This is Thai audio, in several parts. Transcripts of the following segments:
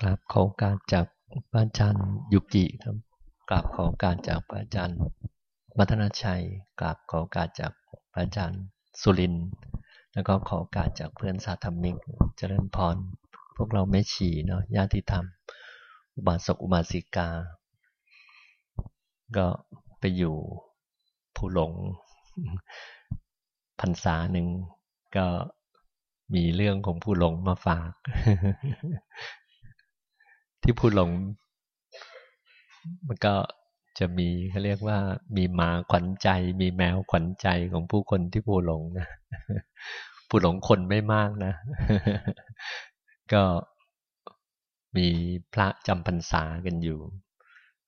กราบขอการจากพระอาจารย์ยุกิครับกราบขอการจากพระอาจารย์มัทนาชัยกราบขอการจากพระอาจารย์สุรินแล้วก็ขอการจากเพื่อนสาธมิกเจริญพร พวกเราไม่ฉี่เนาะญาติธรรม อุบาสกอุบาสิกา ก็ไปอยู่ผู้หลงพรรษาหนึ่งก็มีเรื่องของผู้หลงมาฝาก ที่ผู้หลง มันก็จะมีเขาเรียกว่า มีหมาขวัญใจ มีแมวขวัญใจของผู้คนที่ผู้หลงนะผู้หลงคนไม่มากนะ ก็มีพระจำพรรษากันอยู่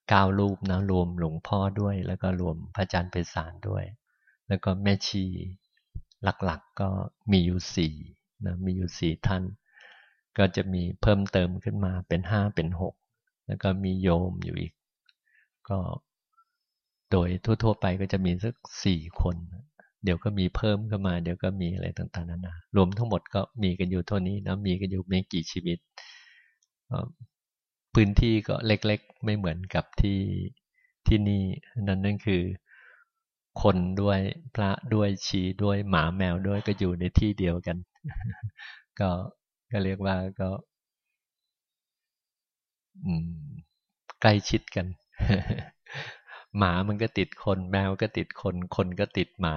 เก้ารูปนะรวมหลวงพ่อด้วย แล้วก็รวมพระอาจารย์ไพศาลด้วย แล้วก็แม่ชีหลักๆกก็มีอยู่สี่นะมีอยู่สี่ท่าน ก็จะมีเพิ่มเติมขึ้นมาเป็นห้าเป็นหกแล้วก็มีโยมอยู่อีก ก็โดยทั่วๆไปก็จะมีสักสี่คน เดี๋ยวก็มีเพิ่มขึ้นมา เดี๋ยวก็มีอะไรต่างๆ นานารวมทั้งหมดก็มีกันอยู่เท่านี้นะมีกันอยู่ไม่กี่ชีวิต พื้นที่ก็เล็กๆ ไม่เหมือนกับที่ที่นี่นั่นนั่นคือคนด้วยพระด้วยชีด้วยหมาแมวด้วยก็อยู่ในที่เดียวกัน ก็ ก็เรียกว่าก็ใกล้ชิดกัน หมามันก็ติดคน แมวก็ติดคน คนก็ติดหมา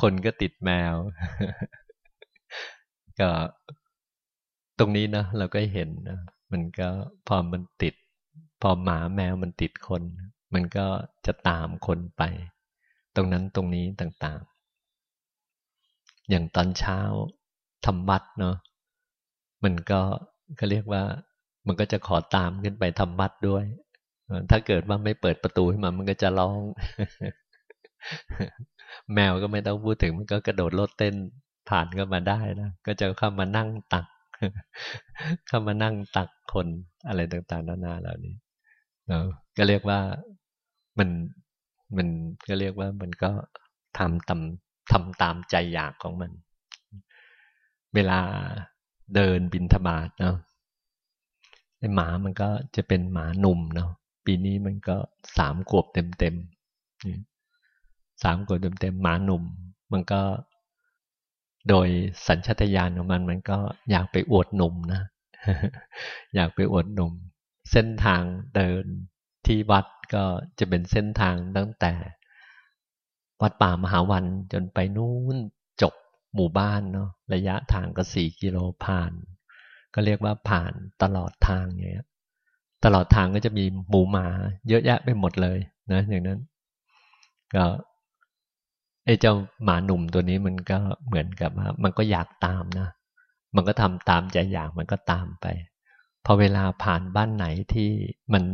คนก็ติดแมว ก็ตรงนี้นะเราก็เห็นนะมันก็พอมันติด พอหมาแมวมันติดคน มันก็จะตามคนไป ตรงนั้นตรงนี้ต่างๆ อย่างตอนเช้า ทำวัดเนาะมันก็เขาเรียกว่า มันก็จะขอตามขึ้นไปทำวัดด้วย ถ้าเกิดว่าไม่เปิดประตูให้มันมันก็จะร้อง แมวก็ไม่ต้องพูดถึงมันก็กระโดดโลดเต้นผ่านก็มาได้นะก็จะเข้ามานั่งตัก เข้ามานั่งตักคนอะไรต่างๆนานาเหล่านี้ก็เรียกว่ามันมันก็เรียกว่ามันก็ทำตามทำตามใจอยากของมัน เวลาเดินบินธบาตเนาะไอหมามันก็จะเป็นหมาหนุ่มเนาะปีนี้มันก็สามขวบเต็มเต็มสามขวบเต็มเต็มหมาหนุ่ม มันก็โดยสัญชาตญาณของมันมันก็อยากไปอวดหนุ่มนะอยากไปอวดหนุ่ม เส้นทางเดินที่วัดก็จะเป็นเส้นทางตั้งแต่ วัดป่ามหาวันจนไปนู่น หมู่บ้านเนาะระยะทางก็สี่กิโลผ่าน ก็เรียกว่าผ่านตลอดทางอย่างเงี้ยตลอดทางก็จะมีหมูหมาเยอะแยะไปหมดเลยนะอย่างนั้นก็ไอ้เจ้าหมาหนุ่มตัวนี้มันก็เหมือนกับว่ามันก็อยากตามนะ มันก็ทำตามใจอยากมันก็ตามไป พอเวลาผ่านบ้านไหนที่มัน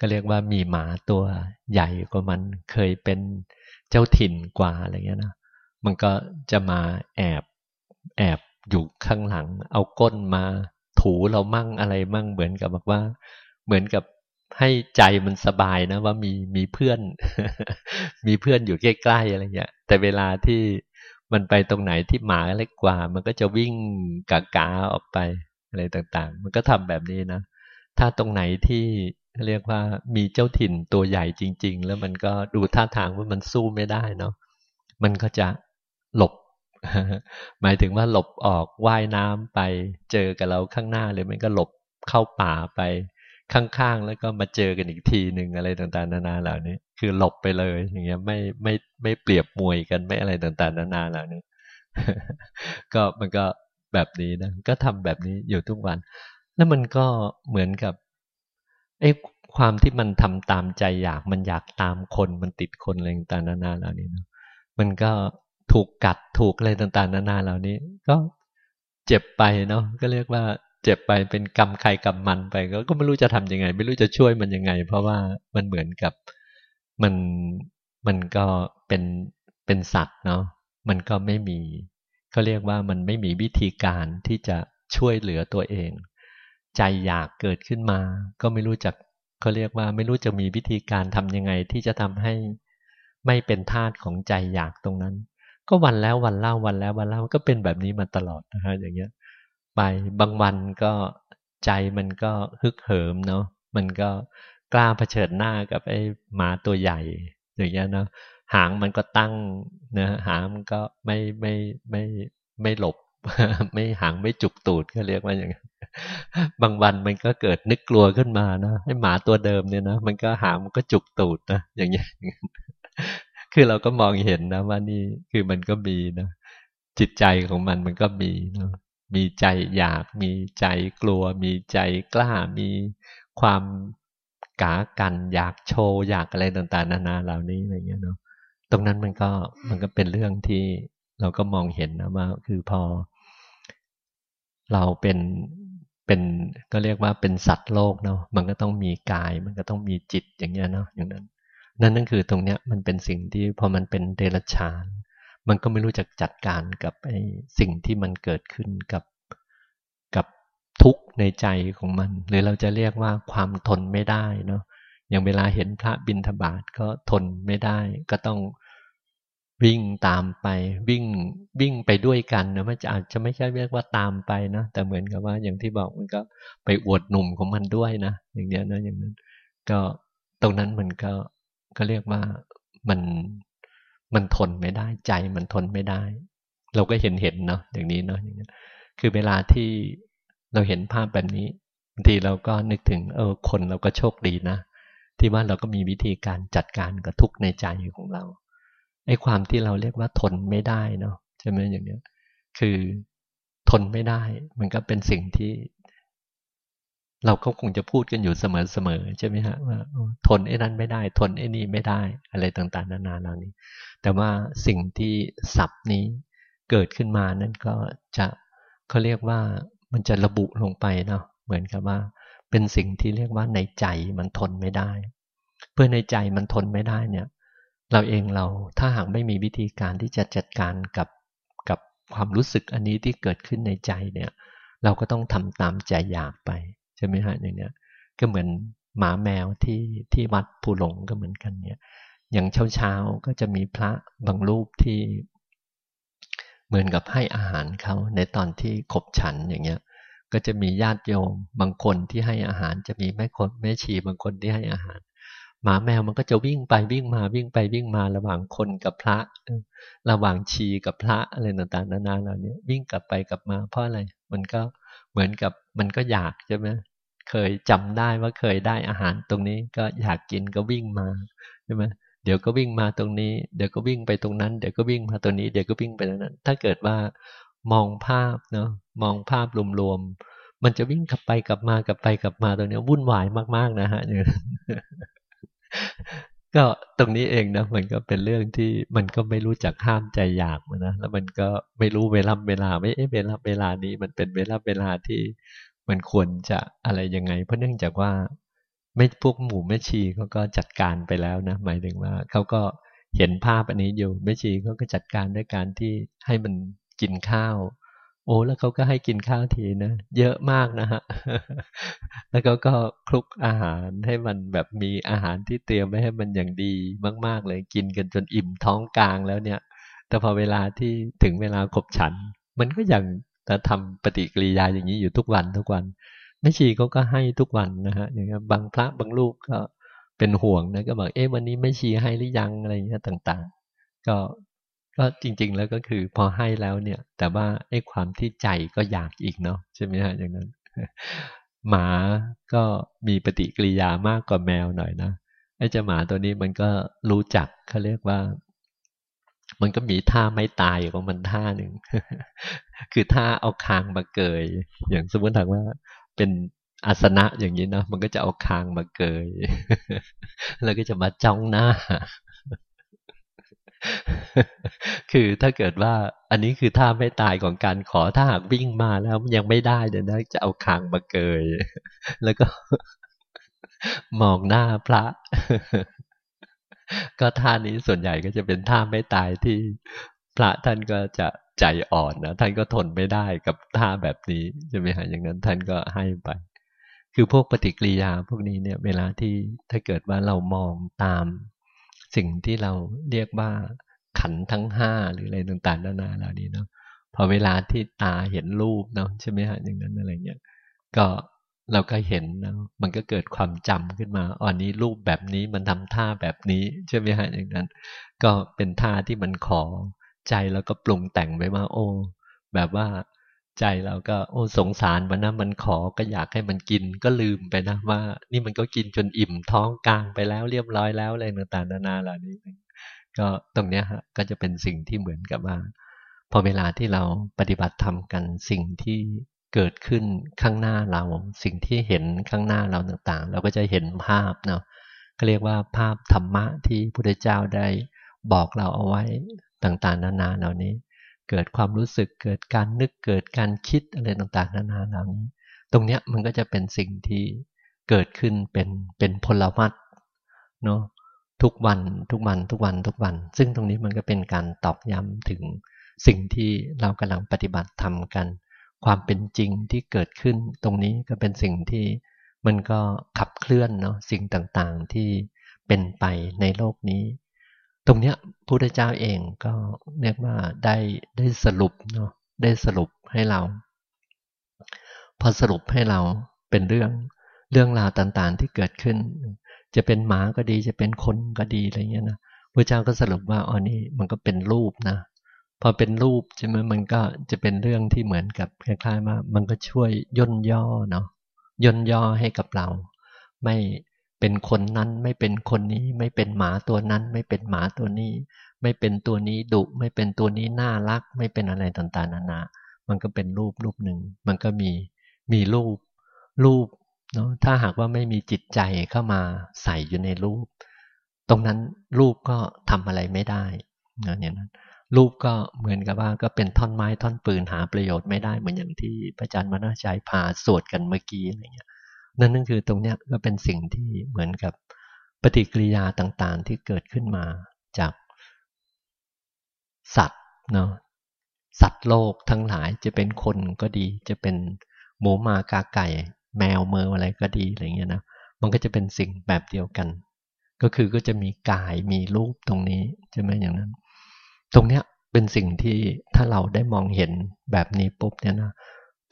ก็เรียกว่ามีหมาตัวใหญ่กว่ามันเคยเป็นเจ้าถิ่นกว่าอะไรเงี้ยนะ มันก็จะมาแอบแอบอยู่ข้างหลัง เอาก้นมาถูเรามั่งอะไรมั่งเหมือนกับบอกว่า เหมือนกับให้ใจมันสบายนะ ว่ามีมีเพื่อน มีเพื่อนอยู่ใกล้ๆอะไรเงี้ยแต่เวลาที่มันไปตรงไหนที่หมาเล็กกว่า มันก็จะวิ่งกากาออกไปอะไรต่างๆ มันก็ทำแบบนี้นะ ถ้าตรงไหนที่เรียกว่ามีเจ้าถิ่นตัวใหญ่จริง ๆ แล้วมันก็ดูท่าทางว่ามันสู้ไม่ได้เนาะมันก็จะ หลบ หมายถึงว่าหลบออกว่ายน้ำไปเจอกับเราข้างหน้าเลยมันก็หลบเข้าป่าไปข้างๆ แล้วก็มาเจอกันอีกทีหนึ่งอะไรต่างๆ นานาเหล่านี้ คือหลบไปเลย อย่างเงี้ยไม่ไม่ไม่เปรียบมวยกันไม่อะไรต่างๆ นานาเหล่านี้ ก็มันก็แบบนี้นะก็ทำแบบนี้อยู่ทุกวัน แล้วมันก็เหมือนกับไอ้ความที่มันทำตามใจอยากมันอยากตามคนมันติดคนอะไรต่างๆนานาเหล่านี้นะมันก็ ถูกกัดถูกอะไรต่างๆ นานาเหล่านี้ ก็เจ็บไปเนาะก็เรียกว่าเจ็บไปเป็นกรรมใครกรรมมันไปก็ก็ไม่รู้จะทํำยังไง ไม่รู้จะช่วยมันยังไง เพราะว่ามันเหมือนกับมันมันก็เป็นเป็นสัตว์เนาะมันก็ไม่มีเขาเรียกว่ามันไม่มีวิธีการที่จะช่วยเหลือตัวเอง ใจอยากเกิดขึ้นมา ก็ไม่รู้จักเขาเรียกว่าไม่รู้จะมีวิธีการทำยังไงที่จะทำให้ไม่เป็นทาสของใจอยากตรงนั้น ก็วันแล้ววันเล่าวันแล้ววันเล่าก็เป็นแบบนี้มาตลอดนะฮะอย่างเงี้ย ไปบางวันก็ใจมันก็ฮึกเหิมเนาะมันก็กล้าเผชิญหน้ากับไอ้หมาตัวใหญ่ อย่างเงี้ยเนาะหางมันก็ตั้งนะหางมันก็ไม่ไม่ไม่ไม่หลบ ไม่หางไม่จุกตูดก็เรียกว่าอย่างนี้บางวันมันก็เกิดนึกกลัวขึ้นมานะให้หมาตัวเดิมเนี่ยนะมันก็หางมันก็จุกตูดนะอย่างเงี้ย คือเราก็มองเห็นนะว่านี่คือมันก็มีนะจิตใจของมันมันก็มีเนาะมีใจอยาก มีใจกลัว มีใจกล้า มีความกากันอยากโชว์อยากอะไรต่างๆ นานาเหล่านี้อะไรเงี้ยเนาะตรงนั้นมันก็มันก็เป็นเรื่องที่เราก็มองเห็นนะว่าคือพอ เราเป็นเป็นก็เรียกว่าเป็นสัตว์โลกเนาะมันก็ต้องมีกาย มันก็ต้องมีจิตอย่างเงี้ยเนาะอย่างนั้น นั่นนั่นคือตรงเนี้ยมันเป็นสิ่งที่พอมันเป็นเดรัจฉาน มันก็ไม่รู้จักจัดการกับไอ้สิ่งที่มันเกิดขึ้นกับกับทุกข์ในใจของมัน หรือเราจะเรียกว่าความทนไม่ได้เนาะอย่างเวลาเห็นพระบิณฑบาตก็ทนไม่ได้ ก็ต้องวิ่งตามไปวิ่งวิ่งไปด้วยกันนะมันจะอาจจะไม่ใช่เรียกว่าตามไปนะแต่เหมือนกับว่าอย่างที่บอกมันก็ไปอวดหนุ่มของมันด้วยนะ อย่างเนี้ยนะอย่างนั้น ก็ตรงนั้นมันก็ ก็เรียกว่ามันมันทนไม่ได้ใจมันทนไม่ได้ เราก็เห็นเห็นเนาะอย่างนี้เนาะอย่างนี้คือเวลาที่เราเห็นภาพแบบนี้บางทีเราก็นึกถึง เออคนเราก็โชคดีนะ ที่ว่าเราก็มีวิธีการจัดการกับทุกข์ในใจของเราไอ้ความที่เราเรียกว่าทนไม่ได้เนาะใช่ไหมอย่างเนี้ยคือทนไม่ได้ มันก็เป็นสิ่งที่ เราก็คงจะพูดกันอยู่เสมอๆใช่ไหมฮะว่าทนไอ้นั้นไม่ได้ ทนไอ้นี่ไม่ได้ อะไรต่างๆ นานาเหล่านี้ แต่ว่าสิ่งที่สับนี้เกิดขึ้นมานั่นก็จะเขาเรียกว่ามันจะระบุลงไปเนาะเหมือนกับว่า เป็นสิ่งที่เรียกว่าในใจมันทนไม่ได้ เพื่อในใจมันทนไม่ได้เนี่ย เราเองเราถ้าหากไม่มีวิธีการที่จะจัดการกับกับความรู้สึกอันนี้ที่เกิดขึ้นในใจเนี่ย เราก็ต้องทำตามใจอยากไป ใช่ไหมฮะอย่างเนี้ยก็เหมือนหมาแมวที่ที่วัดภูหลงก็เหมือนกันเนี่ย อย่างเช้าเช้าก็จะมีพระบางรูปที่ เหมือนกับให้อาหารเขาในตอนที่ขบฉันอย่างเงี้ย ก็จะมีญาติโยมบางคนที่ให้อาหารจะมีแม่คนแม่ชีบางคนที่ให้อาหาร หมาแมวมันก็จะวิ่งไปวิ่งมาวิ่งไปวิ่งมาระหว่างคนกับพระ ระหว่างชีกับพระอะไรต่างๆนานาเหล่านี้วิ่งกลับไปกลับมาเพราะอะไรมันก็เหมือนกับมันก็อยากใช่ไหม เคยจำได้ว่าเคยได้อาหารตรงนี้ก็อยากกินก็วิ่งมาใช่ไหมเดี๋ยวก็วิ่งมาตรงนี้ เดี๋ยวก็วิ่งไปตรงนั้น เดี๋ยวก็วิ่งมาตรงนี้ เดี๋ยวก็วิ่งไปตรงนั้น ถ้าเกิดว่ามองภาพเนาะมองภาพรวมๆมันจะวิ่งกลับไปกลับมากลับไปกลับมาตรงนี้วุ่นวายมากๆนะฮะเนี่ยก็ตรงนี้เองนะมันก็เป็นเรื่องที่มันก็ไม่รู้จักห้ามใจอยากนะแล้วมันก็ไม่รู้เวลาเวลาไม่เอ๊ะเวลาเวลานี้มันเป็นเวลาเวลาที่ มันควรจะอะไรยังไง เพราะเนื่องจากว่าไม่พวกหมู่แม่ชีเขาก็จัดการไปแล้วนะ หมายถึงว่าเขาก็เห็นภาพอันนี้อยู่แม่ชีเขาก็จัดการด้วยการที่ให้มันกินข้าว โอ้แล้วเขาก็ให้กินข้าวทีนะเยอะมากนะฮะแล้วเขาก็คลุกอาหารให้มันแบบมีอาหารที่เตรียมไว้ให้มันอย่างดีมาก ๆ เลยกินกันจนอิ่มท้องกลางแล้วเนี่ย แต่พอเวลาที่ถึงเวลาขบฉัน มันก็ยัง จะทำปฏิกิริยาอย่างนี้อยู่ทุกวันทุกวันแม่ชีเขาก็ให้ทุกวันนะฮะอย่างเงี้ยบางพระบางลูกก็เป็นห่วงนะก็บอกเอ๊ะวันนี้แม่ชีให้หรือยังอะไรเงี้ยต่างๆ ก็ก็จริง ๆ แล้วก็คือพอให้แล้วเนี่ย แต่ว่าไอ้ความที่ใจก็อยากอีกเนาะใช่ไหมฮะอย่างนั้น หมาก็มีปฏิกิริยามากกว่าแมวหน่อยนะไอ้เจ้าหมาตัวนี้มันก็รู้จักเขาเรียกว่า มันก็มีท่าไม่ตายของมันท่าหนึ่ง คือท่าเอาคางมาเกย อย่างสมมติถามว่าเป็นอาสนะอย่างนี้นะมันก็จะเอาคางมาเกย แล้วก็จะมาจ้องหน้า คือถ้าเกิดว่า อันนี้คือท่าไม่ตายของการขอถ้าหากวิ่งมาแล้วยังไม่ได้เดี๋ยวนะจะเอาคางมาเกย แล้วก็มองหน้าพระ ก็ท่านี้ส่วนใหญ่ก็จะเป็นท่าไม่ตายที่พระท่านก็จะใจอ่อนนะท่านก็ทนไม่ได้กับท่าแบบนี้ใช่ไหมฮะอย่างนั้นท่านก็ให้ไป คือพวกปฏิกิริยาพวกนี้เนี่ย เวลาที่ถ้าเกิดว่าเรามองตาม สิ่งที่เราเรียกว่าขันทั้งห้าหรืออะไรต่างๆนานาเหล่านี้เนาะพอเวลาที่ตาเห็นรูปเนาะใช่ไหมฮะอย่างนั้นอะไรเงี้ยก็ เราก็เห็นมันก็เกิดความจำขึ้นมาอ๋อนี้รูปแบบนี้มันทำท่าแบบนี้ใช่ไหมฮะอย่างนั้น ก็เป็นท่าที่มันขอใจแล้วก็ปรุงแต่งไปว่า โอ้ แบบว่าใจเราก็ โอ้สงสารมันนะมันขอก็อยากให้มันกินก็ลืมไปนะว่า นี่มันก็กินจนอิ่มท้องกลางไปแล้วเรียบร้อยแล้วอะไรต่างๆนานาเหล่านี้ ก็ตรงเนี้ยฮะก็จะเป็นสิ่งที่เหมือนกับว่าพอเวลาที่เราปฏิบัติทำกันสิ่งที่ เกิดขึ้นข้างหน้าเรา สิ่งที่เห็นข้างหน้าเราต่างๆ เราก็จะเห็นภาพเนาะก็เรียกว่าภาพธรรมะที่พระเจ้าได้บอกเราเอาไว้ต่างๆ นานาเหล่านี้ เกิดความรู้สึกเกิดการนึกเกิดการคิดอะไรต่างๆ นานาเหล่านี้ ตรงเนี้ยมันก็จะเป็นสิ่งที่เกิดขึ้นเป็นเป็นพลวัตเนาะทุกวันทุกวันทุกวันทุกวัน ซึ่งตรงนี้มันก็เป็นการตอกย้ำถึงสิ่งที่เรากำลังปฏิบัติทำกัน ความเป็นจริงที่เกิดขึ้น ตรงนี้ก็เป็นสิ่งที่มันก็ขับเคลื่อนเนาะสิ่งต่างๆที่เป็นไปในโลกนี้ ตรงเนี้ยพระพุทธเจ้าเองก็เรียกว่าได้ได้สรุปเนาะได้สรุปให้เรา พอสรุปให้เราเป็นเรื่องเรื่องราวต่างๆที่เกิดขึ้น จะเป็นหมาก็ดีจะเป็นคนก็ดีอะไรเงี้ยนะพระเจ้าก็สรุปว่าอ๋อนี่มันก็เป็นรูปนะ พอเป็นรูปใช่ไหมมันก็จะเป็นเรื่องที่เหมือนกับคล้ายๆว่ามันก็ช่วยย่นย่อเนาะย่นย่อให้กับเรา ไม่เป็นคนนั้นไม่เป็นคนนี้ ไม่เป็นหมาตัวนั้น ไม่เป็นหมาตัวนี้ ไม่เป็นตัวนี้ดุไม่เป็นตัวนี้น่ารัก ไม่เป็นอะไรต่างๆนานา มันก็เป็นรูปรูปหนึ่ง มันก็มีมีรูปรูปเนาะถ้าหากว่าไม่มีจิตใจเข้ามาใส่อยู่ในรูป ตรงนั้นรูปก็ทำอะไรไม่ได้เนาะเนี่ยนั้น รูปก็เหมือนกับว่าก็เป็นท่อนไม้ท่อนปืนหาประโยชน์ไม่ได้เหมือนอย่างที่พระอาจารย์มนาชัยพาสวดกันเมื่อกี้อะไรเงี้ยนั่นนั่นคือตรงเนี้ยก็เป็นสิ่งที่เหมือนกับปฏิกิริยาต่างๆ ที่เกิดขึ้นมาจากสัตว์เนาะสัตว์โลกทั้งหลายจะเป็นคนก็ดี จะเป็นหมูหมากาไก่ แมวเมออะไรก็ดีอะไรเงี้ยนะมันก็จะเป็นสิ่งแบบเดียวกัน ก็คือก็จะมีกายมีรูปตรงนี้ใช่ไหมอย่างนั้น ตรงเนี้ยเป็นสิ่งที่ถ้าเราได้มองเห็นแบบนี้ปุ๊บเนี่ยนะ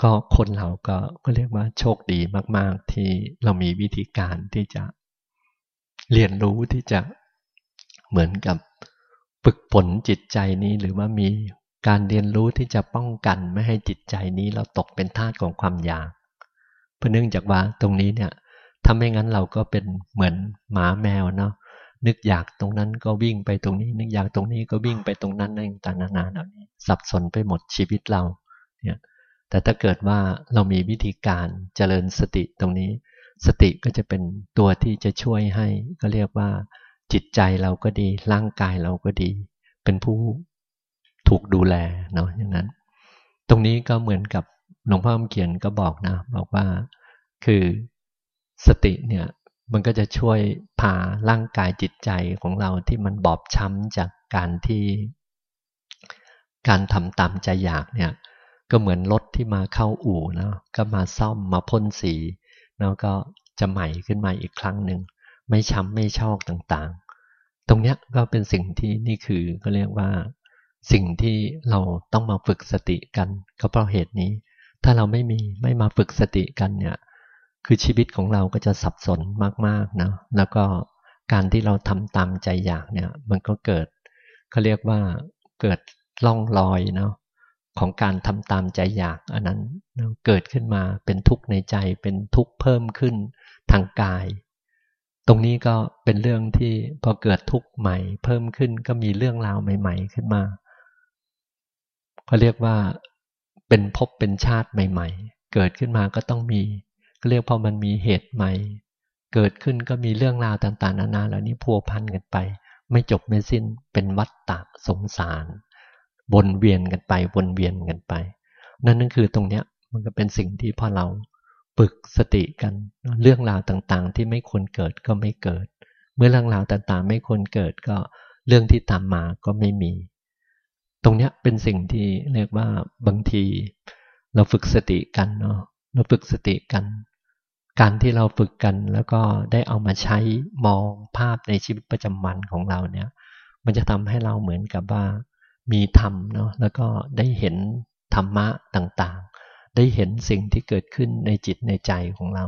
ก็คนเราก็ก็เรียกว่าโชคดีมาก ๆ ที่เรามีวิธีการที่จะเรียนรู้ที่จะเหมือนกับฝึกฝนจิตใจนี้หรือว่ามีการเรียนรู้ที่จะป้องกันไม่ให้จิตใจนี้เราตกเป็นทาสของความอยาก เพราะเนื่องจากว่าตรงนี้เนี่ยถ้าไม่งั้นเราก็เป็นเหมือนหมาแมวเนาะ นึกอยากตรงนั้นก็วิ่งไปตรงนี้ นึกอยากตรงนี้ก็วิ่งไปตรงนั้นในต่างๆนานาเหล่านี้ สับสนไปหมดชีวิตเราเนี่ยแต่ถ้าเกิดว่าเรามีวิธีการเจริญสติตรงนี้ สติก็จะเป็นตัวที่จะช่วยให้ ก็เรียกว่า จิตใจเราก็ดี ร่างกายเราก็ดี เป็นผู้ถูกดูแลเนาะอย่างนั้น ตรงนี้ก็เหมือนกับหลวงพ่อเขียนก็บอกนะ บอกว่าคือสติเนี่ย มันก็จะช่วยพาร่างกายจิตใจของเราที่มันบอบช้ำจากการที่ การทำตามใจอยากเนี่ย ก็เหมือนรถที่มาเข้าอู่นะก็มาซ่อมมาพ่นสีแล้วก็จะใหม่ขึ้นมาอีกครั้งหนึ่งไม่ช้ำไม่ชอกต่างๆ ตรงเนี้ยก็เป็นสิ่งที่นี่คือก็เรียกว่า สิ่งที่เราต้องมาฝึกสติกัน ก็เพราะเหตุนี้ ถ้าเราไม่มีไม่มาฝึกสติกันเนี่ย คือชีวิตของเราก็จะสับสนมากๆนะแล้วก็การที่เราทำตามใจอยากเนี่ยมันก็เกิดเขาเรียกว่าเกิดล่องลอยเนาะของการทำตามใจอยากอันนั้นเกิดขึ้นมาเป็นทุกข์ในใจเป็นทุกข์เพิ่มขึ้นทางกาย ตรงนี้ก็เป็นเรื่องที่พอเกิดทุกข์ใหม่ เพิ่มขึ้นก็มีเรื่องราวใหม่ ๆ ขึ้นมาเขาเรียกว่าเป็นภพเป็นชาติใหม่ ๆ เกิดขึ้นมาก็ต้องมี เรียกพอมันมีเหตุใหม่ เกิดขึ้นก็มีเรื่องราวต่าง ๆ นานาเหล่านี้พัวพันกันไป ไม่จบไม่สิ้นเป็นวัฏฏะสงสารวนเวียนกันไปวนเวียนกันไป นั่นนั่นคือตรงเนี้ยมันก็เป็นสิ่งที่พอเราฝึกสติกันเรื่องราวต่างๆ ที่ไม่ควรเกิดก็ไม่เกิด เมื่อเรื่องราวต่างๆ ไม่ควรเกิดก็เรื่องที่ตามมาก็ไม่มี ตรงเนี้ยเป็นสิ่งที่เรียกว่าบางที เราฝึกสติกันเนาะ เราฝึกสติกัน การที่เราฝึกกันแล้วก็ได้เอามาใช้มองภาพในชีวิตประจำวันของเราเนี่ย มันจะทำให้เราเหมือนกับว่ามีธรรมเนาะแล้วก็ได้เห็นธรรมะต่างๆ ได้เห็นสิ่งที่เกิดขึ้นในจิตในใจของเรา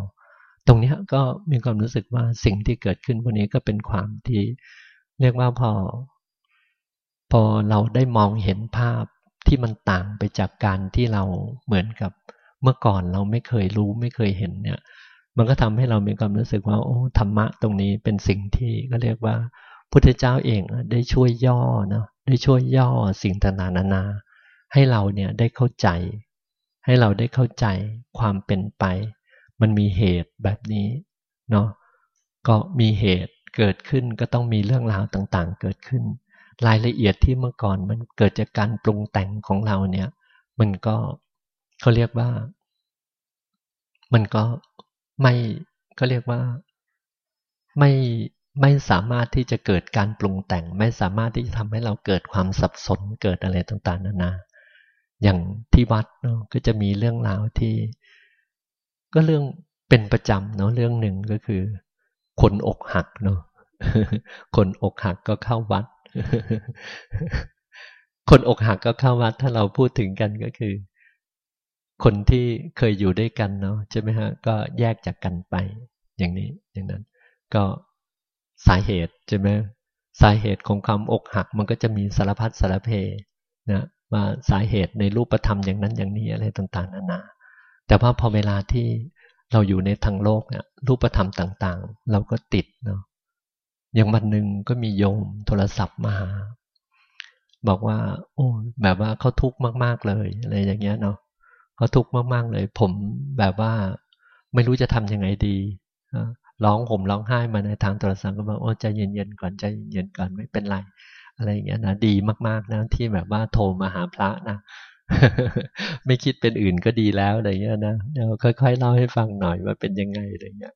ตรงนี้ก็มีความรู้สึกว่าสิ่งที่เกิดขึ้นพวกนี้ก็เป็นความที่เรียกว่าพอ พอเราได้มองเห็นภาพที่มันต่างไปจากการที่เราเหมือนกับ เมื่อก่อนเราไม่เคยรู้ไม่เคยเห็นเนี่ย มันก็ทำให้เรามีความรู้สึกว่า โอ้ธรรมะตรงนี้เป็นสิ่งที่ก็เรียกว่าพุทธเจ้าเองได้ช่วยย่อนะได้ช่วยย่อสิ่งต่างๆนานา ให้เราเนี่ยได้เข้าใจ ให้เราได้เข้าใจความเป็นไป มันมีเหตุแบบนี้เนาะก็มีเหตุเกิดขึ้นก็ต้องมีเรื่องราวต่างๆ เกิดขึ้น รายละเอียดที่เมื่อก่อนมันเกิดจากการปรุงแต่งของเราเนี่ย มันก็ เขาเรียกว่า มันก็ไม่เขาเรียกว่าไม่ไม่สามารถที่จะเกิดการปรุงแต่ง ไม่สามารถที่จะทำให้เราเกิดความสับสนเกิดอะไรต่างๆนานา อย่างที่วัดเนาะก็จะมีเรื่องราวที่ ก็เรื่องเป็นประจำเนาะเรื่องหนึ่งก็คือ คนอกหักเนาะคนอกหักก็เข้าวัด คนอกหักก็เข้าวัด ถ้าเราพูดถึงกันก็คือ คนที่เคยอยู่ด้วยกันเนาะใช่ไหมฮะก็แยกจากกันไป อย่างนี้อย่างนั้น ก็สาเหตุใช่ไหมสาเหตุของความอกหัก มันก็จะมีสารพัดสารเพนะว่าสาเหตุในรูปธรรมอย่างนั้นอย่างนี้อะไรต่างๆนานา แต่ว่าพอเวลาที่เราอยู่ในทางโลกเนี่ยรูปธรรมต่างๆ เราก็ติดเนาะอย่างวันหนึ่งก็มีโยมโทรศัพท์มาหาบอกว่า โอ้แบบว่าเขาทุกข์มาก ๆเลยอะไรอย่างเงี้ยเนาะ เขาทุกข์มากๆเลย ผมแบบว่าไม่รู้จะทำยังไงดีร้องผมร้องไห้มาในทางโทรศัพท์ก็บอกโอ้ใจเย็นๆก่อนใจเย็นๆก่อนไม่เป็นไร อะไรอย่างเงี้ยนะดีมากๆนะที่แบบว่าโทรมาหาพระนะไม่คิดเป็นอื่นก็ดีแล้วอะไรเงี้ยนะเดี๋ยวค่อยๆเล่าให้ฟังหน่อยว่าเป็นยังไงอะไรเงี้ย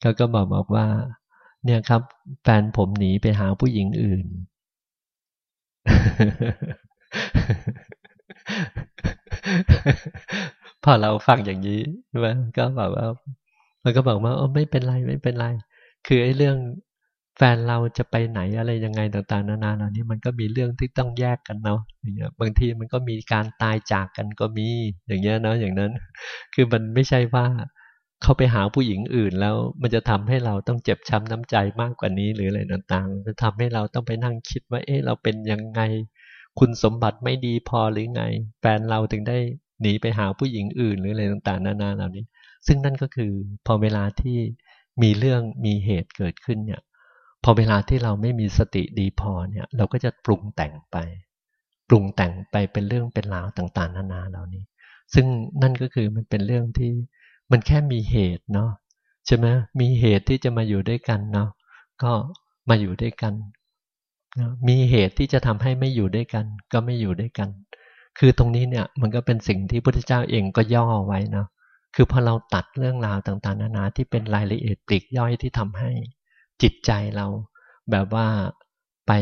เขาก็บอกบอกว่า เนี่ยครับ แฟนผมหนีไปหาผู้หญิงอื่น พอเราฟังอย่างนี้ใช่ไหมก็บอกว่า มันก็บอกว่าโอ้ไม่เป็นไรไม่เป็นไร คือไอ้เรื่องแฟนเราจะไปไหนอะไรยังไงต่างๆ นานาเหล่านี้มันก็มีเรื่องที่ต้องแยกกันเนาะอย่างเงี้ยบางทีมันก็มีการตายจากกันก็มีอย่างเงี้ยเนาะอย่างนั้น คือมันไม่ใช่ว่าเขาไปหาผู้หญิงอื่นแล้ว มันจะทำให้เราต้องเจ็บช้าน้ำใจมากกว่านี้หรืออะไรต่างๆจะทำให้เราต้องไปนั่งคิดว่า เอ๊ะเราเป็นยังไง คุณสมบัติไม่ดีพอหรือไง แฟนเราถึงได้หนีไปหาผู้หญิงอื่นหรืออะไรต่างๆนานาเหล่านี้ ซึ่งนั่นก็คือพอเวลาที่มีเรื่องมีเหตุเกิดขึ้นเนี่ยพอเวลาที่เราไม่มีสติดีพอเนี่ย เราก็จะปรุงแต่งไป ปรุงแต่งไปเป็นเรื่องเป็นราวต่างๆ นานาเหล่านี้ ซึ่งนั่นก็คือมันเป็นเรื่องที่มันแค่มีเหตุเนาะใช่ไหมมีเหตุที่จะมาอยู่ด้วยกันเนาะก็มาอยู่ด้วยกัน มีเหตุที่จะทำให้ไม่อยู่ด้วยกัน ก็ไม่อยู่ด้วยกัน คือตรงนี้เนี่ยมันก็เป็นสิ่งที่พระพุทธเจ้าเองก็ย่อไว้นะคือพอเราตัดเรื่องราวต่างๆนานาที่เป็นรายละเอียดปลีกย่อยที่ทำให้จิตใจเราแบบว่าไป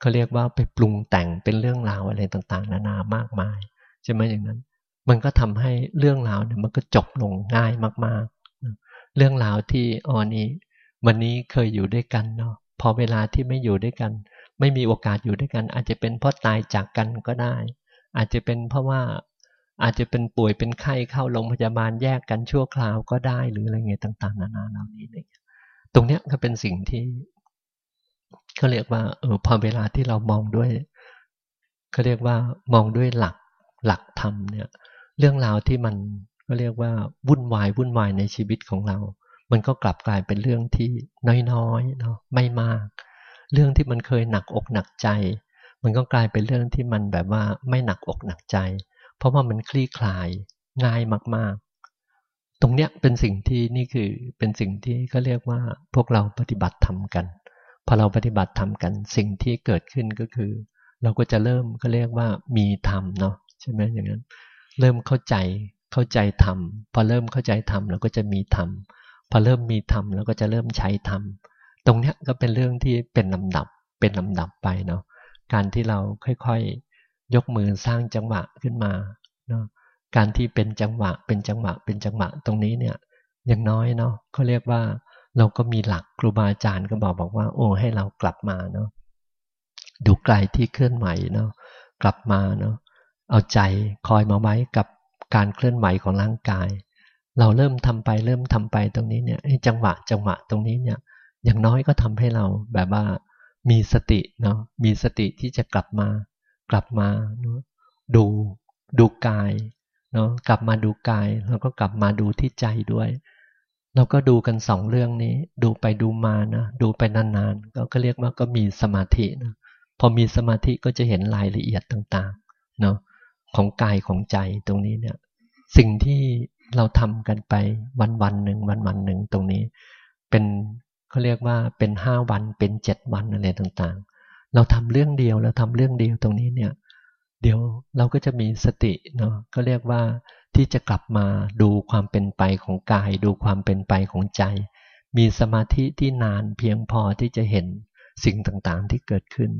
เขาเรียกว่าไปปรุงแต่งเป็นเรื่องราวอะไรต่างๆ นานามากมายใช่ไหมอย่างนั้น มันก็ทำให้เรื่องราวเนี่ยมันก็จบลงง่ายมากๆ เรื่องราวที่อ๋อนี้วันนี้เคยอยู่ด้วยกันเนาะ พอเวลาที่ไม่อยู่ด้วยกัน ไม่มีโอกาสอยู่ด้วยกัน อาจจะเป็นเพราะตายจากกันก็ได้ อาจจะเป็นเพราะว่าอาจจะเป็นป่วยเป็นไข้เข้าโรงพยาบาลแยกกันชั่วคราวก็ได้หรืออะไรเงี้ยต่าง ๆ นานาเหล่านี้เนี่ยตรงเนี้ยก็เป็นสิ่งที่เขาเรียกว่าเออพอเวลาที่เรามองด้วยเขาเรียกว่ามองด้วยหลักหลักธรรมเนี่ย เรื่องราวที่มันก็เรียกว่าวุ่นวายวุ่นวายในชีวิตของเรา มันก็กลับกลายเป็นเรื่องที่น้อยๆเนาะไม่มาก เรื่องที่มันเคยหนักอกหนักใจ มันก็กลายเป็นเรื่องที่มันแบบว่าไม่หนักอกหนักใจ เพราะว่ามันคลี่คลายง่ายมากๆ ตรงเนี้ยเป็นสิ่งที่นี่คือเป็นสิ่งที่ก็เรียกว่าพวกเราปฏิบัติทำกันพอเราปฏิบัติทำกันสิ่งที่เกิดขึ้นก็คือ เราก็จะเริ่มก็เรียกว่ามีธรรมเนาะใช่ไหมอย่างนั้น เริ่มเข้าใจเข้าใจธรรมพอเริ่มเข้าใจธรรมเราก็จะมีธรรม พอเริ่มมีธรรมเราก็จะเริ่มใช้ธรรมตรงนี้ก็เป็นเรื่องที่เป็นลำดับเป็นลำดับไปเนาะการที่เราค่อยๆยกมือสร้างจังหวะขึ้นมาเนาะการที่เป็นจังหวะเป็นจังหวะเป็นจังหวะตรงนี้เนี่ยอย่างน้อยเนาะเขาเรียกว่าเราก็มีหลักครูบาอาจารย์ก็บอกบอกว่า โอ้ให้เรากลับมาเนาะดูไกลที่เคลื่อนไหวเนาะกลับมาเนาะเอาใจคอยมาไว้กับการเคลื่อนไหวของร่างกาย เราเริ่มทำไปเริ่มทำไปตรงนี้เนี่ยจังหวะจังหวะตรงนี้เนี่ย อย่างน้อยก็ทำให้เราแบบว่ามีสติเนาะมีสติที่จะกลับมากลับมาเนาะดูดูกายเนาะกลับมาดูกาย แล้วก็กลับมาดูที่ใจด้วย เราก็ดูกันสองเรื่องนี้ ดูไปดูมานะดูไปนานๆก็เรียกว่าก็มีสมาธินะพอมีสมาธิก็จะเห็นรายละเอียดต่างๆเนาะของกายของใจตรงนี้เนี่ย สิ่งที่ เราทำกันไปวันวันหนึ่งวันวันหนึ่งตรงนี้ เป็นเขาเรียกว่าเป็นห้าวันเป็นเจ็ดวันอะไรต่างๆ เราทำเรื่องเดียวเราทำเรื่องเดียวตรงนี้เนี่ย เดี๋ยวเราก็จะมีสติเนาะก็เรียกว่าที่จะกลับมาดูความเป็นไปของกาย ดูความเป็นไปของใจ มีสมาธิที่นานเพียงพอที่จะเห็นสิ่งต่างๆที่เกิดขึ้น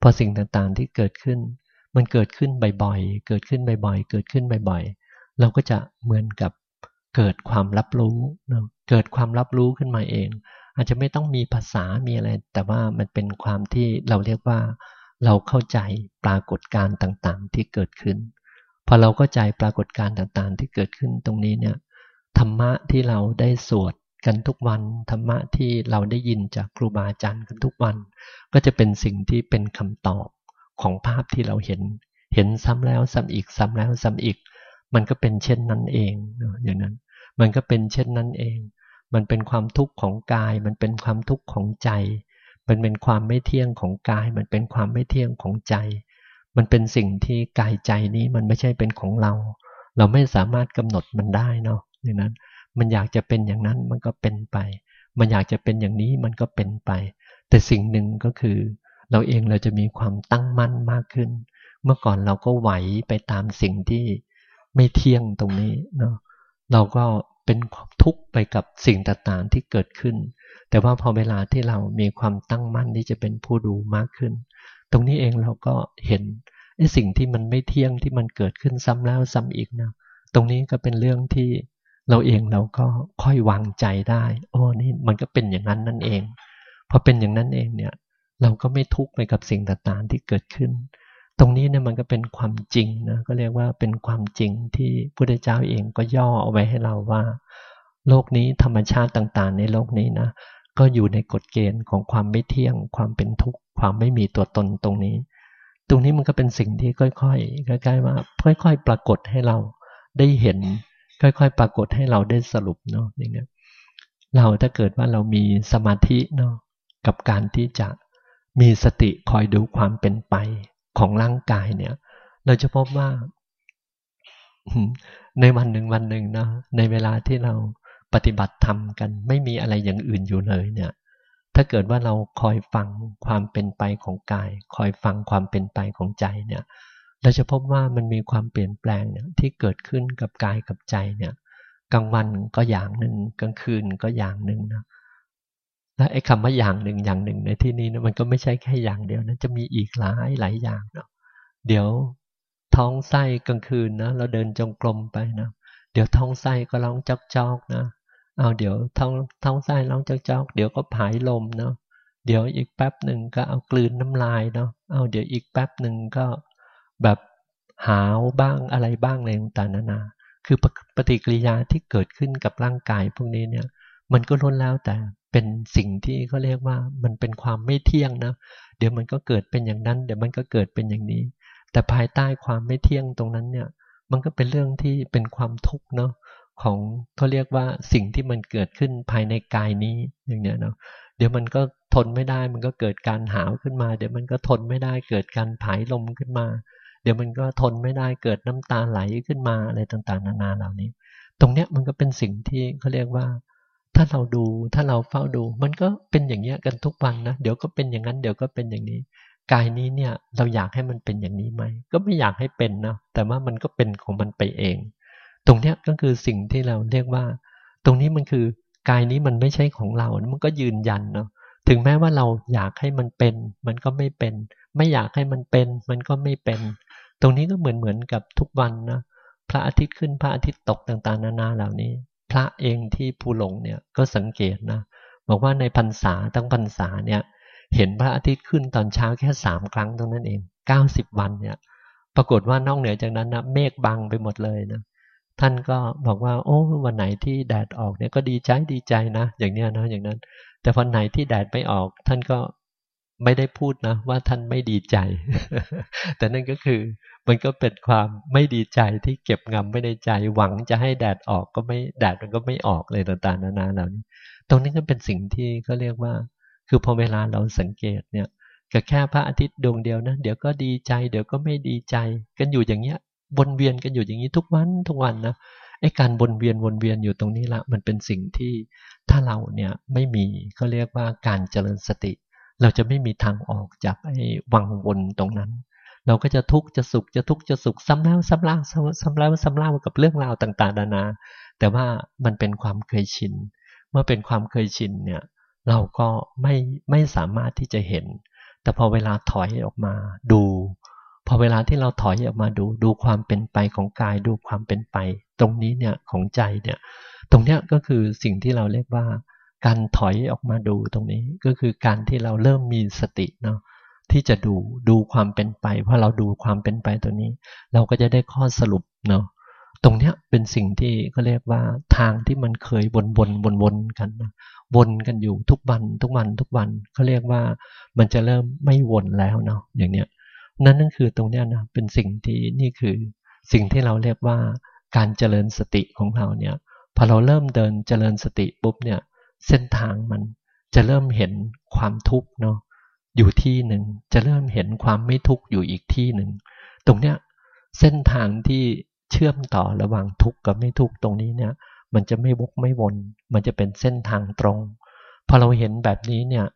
พอสิ่งต่างๆที่เกิดขึ้น มันเกิดขึ้นบ่อยๆ เกิดขึ้นบ่อยๆ เกิดขึ้นบ่อยๆ เราก็จะเหมือนกับเกิดความรับรู้เกิดความรับรู้ขึ้นมาเอง อาจจะไม่ต้องมีภาษามีอะไร แต่ว่ามันเป็นความที่เราเรียกว่า เราเข้าใจปรากฏการณ์ต่างๆ ที่เกิดขึ้น พอเราเข้าใจปรากฏการณ์ต่างๆ ที่เกิดขึ้นตรงนี้เนี่ยธรรมะที่เราได้สวดกันทุกวันธรรมะที่เราได้ยินจากครูบาอาจารย์กันทุกวัน ก็จะเป็นสิ่งที่เป็นคำตอบของภาพที่เราเห็น เห็นซ้ำแล้วซ้ำอีกซ้ำแล้วซ้ำอีก มันก็เป็นเช่นนั้นเองอย่างนั้น มันก็เป็นเช่นนั้นเอง มันเป็นความทุกข์ของกาย มันเป็นความทุกข์ของใจ มันเป็นความไม่เที่ยงของกาย มันเป็นความไม่เที่ยงของใจ มันเป็นสิ่งที่กายใจนี้มันไม่ใช่เป็นของเรา เราไม่สามารถกำหนดมันได้เนาะอย่างนั้น มันอยากจะเป็นอย่างนั้นมันก็เป็นไป มันอยากจะเป็นอย่างนี้มันก็เป็นไป แต่สิ่งหนึ่งก็คือ เราเองเราจะมีความตั้งมั่นมากขึ้น เมื่อก่อนเราก็ไหวไปตามสิ่งที่ ไม่เที่ยงตรงนี้เนาะเราก็เป็นทุกข์ไปกับสิ่งต่างๆที่เกิดขึ้น แต่ว่าพอเวลาที่เรามีความตั้งมั่นที่จะเป็นผู้ดูมากขึ้น ตรงนี้เองเราก็เห็นไอ้สิ่งที่มันไม่เที่ยงที่มันเกิดขึ้นซ้ำแล้วซ้ำอีกนะตรงนี้ก็เป็นเรื่องที่เราเองเราก็ค่อยวางใจได้ โอ้นี่มันก็เป็นอย่างนั้นนั่นเองพอเป็นอย่างนั้นเองเนี่ย เราก็ไม่ทุกข์ไปกับสิ่งต่างๆที่เกิดขึ้น ตรงนี้เนี่ยมันก็เป็นความจริงนะก็เรียกว่าเป็นความจริงที่พระเจ้าเองก็ย่อเอาไว้ให้เราว่า โลกนี้ธรรมชาติต่างๆ ในโลกนี้นะก็อยู่ในกฎเกณฑ์ของความไม่เที่ยง ความเป็นทุกข์ความไม่มีตัวตนตรงนี้ ตรงนี้มันก็เป็นสิ่งที่ค่อยๆใกล้ๆว่าค่อย ๆ ปรากฏให้เราได้เห็น ค่อยๆ ปรากฏให้เราได้สรุปเนาะอย่างเงี้ยเราถ้าเกิดว่าเรามีสมาธิเนาะกับการที่จะมีสติคอยดูความเป็นไป ของร่างกายเนี่ย เราจะพบว่า ในวันหนึ่งวันหนึ่งนะในเวลาที่เราปฏิบัติธรรมกัน ไม่มีอะไรอย่างอื่นอยู่เลยเนี่ย ถ้าเกิดว่าเราคอยฟังความเป็นไปของกาย คอยฟังความเป็นไปของใจเนี่ย เราจะพบว่ามันมีความเปลี่ยนแปลงเนี่ยที่เกิดขึ้นกับกายกับใจเนี่ยกลางวันก็อย่างหนึ่งกลางคืนก็อย่างหนึ่งนะ และไอ้คำว่าอย่างหนึ่งอย่างหนึ่งในที่นี้นะมันก็ไม่ใช่แค่อย่างเดียวนะจะมีอีกหลายหลายอย่างเนาะเดี๋ยวท้องไส้กลางคืนนะเราเดินจงกรมไปนะเดี๋ยวท้องไส้ก็ร้องจอกจอกนะเอาเดี๋ยวท้องท้องไส้ร้องจอกๆเดี๋ยวก็ผายลมเนาะเดี๋ยวอีกแป๊บหนึ่งก็เอากลืนน้ำลายเนาะเอาเดี๋ยวอีกแป๊บหนึ่งก็แบบหาวบ้างอะไรบ้างอะไรต่างๆนานา คือปฏิกิริยาที่เกิดขึ้นกับร่างกายพวกนี้เนี่ย มันก็ล้นแล้วแต่ เป็นสิ่งที่เขาเรียกว่ามันเป็นความไม่เที่ยงนะ เดี๋ยวมันก็เกิดเป็นอย่างนั้น เดี๋ยวมันก็เกิดเป็นอย่างนี้ แต่ภายใต้ความไม่เที่ยงตรงนั้นเนี่ย มันก็เป็นเรื่องที่เป็นความทุกข์เนาะของเขาเรียกว่าสิ่งที่มันเกิดขึ้นภายในกายนี้อย่างเนี้ยเนาะเดี๋ยวมันก็ทนไม่ได้ มันก็เกิดการหาวขึ้นมา เดี๋ยวมันก็ทนไม่ได้เกิดการผายลมขึ้นมา เดี๋ยวมันก็ทนไม่ได้เกิดน้ำตาไหลขึ้นมาอะไรต่างๆ นานาเหล่านี้ ตรงเนี้ยมันก็เป็นสิ่งที่เขาเรียกว่า ถ้าเราดูถ้าเราเฝ้าดู มันก็เป็นอย่างเงี้ยกันทุกวันนะเดี๋ยวก็เป็นอย่างนั้นเดี๋ยวก็เป็นอย่างนี้ กายนี้เนี่ยเราอยากให้มันเป็นอย่างนี้ไหมก็ไม่อยากให้เป็นนะแต่ว่ามันก็เป็นของมันไปเอง ตรงเนี้ยก็คือสิ่งที่เราเรียกว่า ตรงนี้มันคือกายนี้มันไม่ใช่ของเรา มันก็ยืนยันเนาะถึงแม้ว่าเราอยากให้มันเป็น มันก็ไม่เป็น ไม่อยากให้มันเป็น มันก็ไม่เป็น ตรงนี้ก็เหมือนเหมือนกับทุกวันนะพระอาทิตย์ขึ้นพระอาทิตย์ตกต่างๆ นานาเหล่านี้ พระเองที่ภูหลงเนี่ยก็สังเกตนะบอกว่าในพรรษาตั้งพรรษาเนี่ยเห็นพระอาทิตย์ขึ้นตอนเช้าแค่สามครั้งตรงนั้นเองเก้าสิบวันเนี่ยปรากฏว่านอกเหนือจากนั้นนะเมฆบังไปหมดเลยนะท่านก็บอกว่า โอ้วันไหนที่แดดออกเนี่ยก็ดีใจดีใจนะ อย่างเนี้ยนะอย่างนั้น แต่วันไหนที่แดดไม่ออก ท่านก็ ไม่ได้พูดนะว่าท่านไม่ดีใจ แต่นั่นก็คือมันก็เป็นความไม่ดีใจที่เก็บงำไม่ในใจ หวังจะให้แดดออกก็ไม่แดดมันก็ไม่ออกเลยต่างๆนานาเหล่านี้ ตรงนี้ก็เป็นสิ่งที่เขาเรียกว่า คือพอเวลาเราสังเกตเนี่ยก็แค่พระอาทิตย์ดวงเดียวนะ เดี๋ยวก็ดีใจ เดี๋ยวก็ไม่ดีใจ กันอยู่อย่างเงี้ยวนเวียนกันอยู่อย่างนี้ทุกวันทุกวันนะไอ้การวนเวียนวนเวียนอยู่ตรงนี้ละ มันเป็นสิ่งที่ถ้าเราเนี่ยไม่มีเขาเรียกว่าการเจริญสติ เราจะไม่มีทางออกจากไอ้วังวนตรงนั้น เราก็จะทุกข์จะสุขจะทุกข์จะสุขซ้ำแล้วซ้ำเล่าซ้ำแล้วซ้ำเล่ากับเรื่องราวต่างๆนานา แต่ว่ามันเป็นความเคยชิน เมื่อเป็นความเคยชินเนี่ยเราก็ไม่ไม่สามารถที่จะเห็น แต่พอเวลาถอยออกมาดู พอเวลาที่เราถอยออกมาดู ดูความเป็นไปของกายดูความเป็นไป ตรงนี้เนี่ยของใจเนี่ย ตรงเนี้ยก็คือสิ่งที่เราเรียกว่า การถอยออกมาดูตรงนี้ก็คือการที่เราเริ่มมีสติเนาะที่จะดูดูความเป็นไปพอเราดูความเป็นไปตัวนี้ เราก็จะได้ข้อสรุปเนาะตรงเนี้ยเป็นสิ่งที่ก็เรียกว่าทางที่มันเคยวนวนวนวนกันนะวนกันอยู่ทุกวันทุกวันทุกวันเขาเรียกว่ามันจะเริ่มไม่วนแล้วเนาะอย่างเนี้ยนั่นนั่นคือตรงนี้นะเป็นสิ่งที่นี่คือสิ่งที่เราเรียกว่าการเจริญสติของเราเนี่ยพอเราเริ่มเดินเจริญสติปุ๊บเนี่ย เส้นทางมันจะเริ่มเห็นความทุกข์เนาะอยู่ที่หนึ่งจะเริ่มเห็นความไม่ทุกข์อยู่อีกที่หนึ่งตรงเนี้ยเส้นทางที่เชื่อมต่อระหว่างทุกข์กับไม่ทุกข์ตรงนี้เนี่ย มันจะไม่วกไม่วน มันจะเป็นเส้นทางตรงพอเราเห็นแบบนี้เนี่ย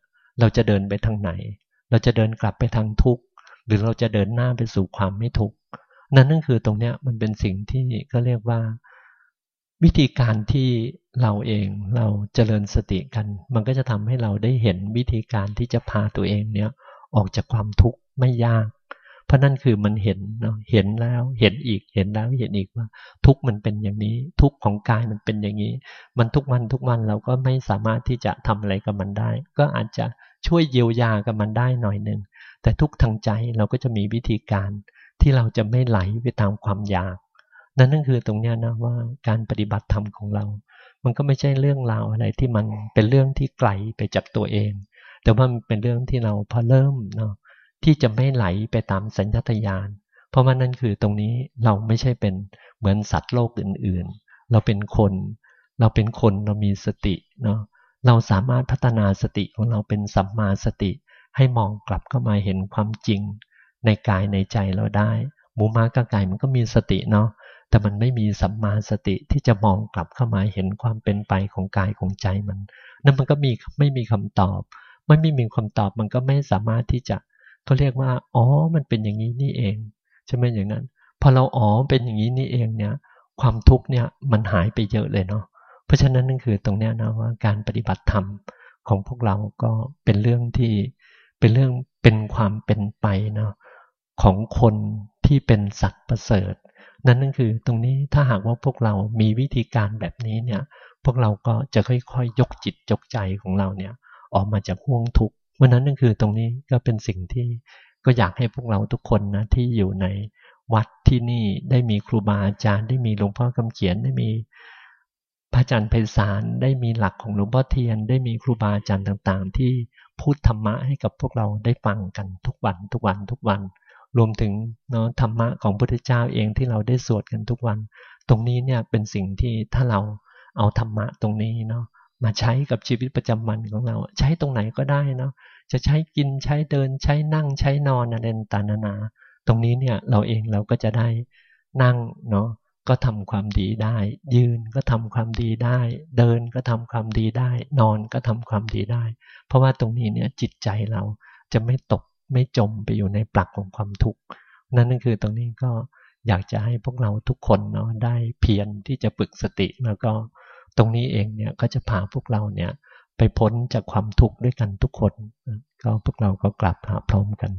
เราจะเดินไปทางไหน เราจะเดินกลับไปทางทุกข์หรือเราจะเดินหน้าไปสู่ความไม่ทุกข์นั่นนั่นคือตรงเนี้ยมันเป็นสิ่งที่ก็เรียกว่า วิธีการที่เราเองเราเจริญสติกัน มันก็จะทำให้เราได้เห็นวิธีการที่จะพาตัวเองเนี้ยออกจากความทุกข์ไม่ยาก เพราะนั่นคือมันเห็นเนาะเห็นแล้วเห็นอีกเห็นแล้วเห็นอีกว่า ทุกข์มันเป็นอย่างนี้ ทุกข์ของกายมันเป็นอย่างนี้ มันทุกวันทุกวันเราก็ไม่สามารถที่จะทำอะไรกับมันได้ ก็อาจจะช่วยเยียวยากับมันได้หน่อยหนึ่งแต่ทุกทางใจเราก็จะมีวิธีการที่เราจะไม่ไหลไปตามความอยาก นั่นนั่นคือตรงนี้นะว่าการปฏิบัติธรรมของเรา มันก็ไม่ใช่เรื่องราวอะไรที่มันเป็นเรื่องที่ไกลไปจากตัวเอง แต่ว่ามันเป็นเรื่องที่เราพอเริ่มเนาะที่จะไม่ไหลไปตามสัญญาตญาณ เพราะว่านั่นคือตรงนี้เราไม่ใช่เป็นเหมือนสัตว์โลกอื่นๆ เราเป็นคน เราเป็นคนเรามีสติเนาะ เราสามารถพัฒนาสติของเราเป็นสัมมาสติ ให้มองกลับเข้ามาเห็นความจริง ในกายในใจเราได้ หมูม้ากับไก่มันก็มีสติเนาะ แต่มันไม่มีสัมมาสติที่จะมองกลับเข้ามาเห็นความเป็นไปของกายของใจมัน นั่นมันก็มีไม่มีคำตอบไม่ไม่มีคำตอบมันก็ไม่สามารถที่จะเขาเรียกว่า อ๋อ มันเป็นอย่างนี้นี่เอง ใช่ไหมอย่างนั้น พอเราอ๋อเป็นอย่างนี้นี่เองเนี่ย ความทุกข์เนี่ยมันหายไปเยอะเลยเนาะ เพราะฉะนั้นนั่นคือตรงเนี้ยนะว่าการปฏิบัติธรรมของพวกเราก็เป็นเรื่องที่เป็นเรื่องเป็นความเป็นไปเนาะของคนที่เป็นสัตว์ประเสริฐ นั่นนั่นคือตรงนี้ถ้าหากว่าพวกเรามีวิธีการแบบนี้เนี่ยพวกเราก็จะค่อยๆยยกจิตยกใจของเราเนี่ยออกมาจากห่วงทุกข์วันนั้นนั่นคือตรงนี้ก็เป็นสิ่งที่ก็อยากให้พวกเราทุกคนนะที่อยู่ในวัดที่นี่ได้มีครูบาอาจารย์ได้มีหลวงพ่อคำเขียนได้มีพระอาจารย์ไพศาลได้มีหลักของหลวงพ่อเทียน ได้มีครูบาอาจารย์ต่างๆ ที่พูดธรรมะให้กับพวกเราได้ฟังกันทุกวันทุกวันทุกวัน รวมถึงเนาะธรรมะของพระพุทธเจ้าเองที่เราได้สวดกันทุกวัน ตรงนี้เนี่ยเป็นสิ่งที่ถ้าเราเอาธรรมะตรงนี้เนาะมาใช้กับชีวิตประจำวันของเรา ใช้ตรงไหนก็ได้เนาะจะใช้กินใช้เดินใช้นั่งใช้นอนอะไรต่างๆนานาตรงนี้เนี่ยเราเองเราก็จะได้นั่งเนาะก็ทำความดีได้ ยืนก็ทำความดีได้ เดินก็ทำความดีได้ นอนก็ทำความดีได้ เพราะว่าตรงนี้เนี่ยจิตใจเราจะไม่ตก ไม่จมไปอยู่ในปลักของความทุกข์นั่นก็คือตรงนี้ก็อยากจะให้พวกเราทุกคนเนาะได้เพียรที่จะฝึกสติ แล้วก็ตรงนี้เองเนี่ยก็จะพาพวกเราเนี่ยไปพ้นจากความทุกข์ด้วยกันทุกคน ก็พวกเราก็กลับหาพร้อมกัน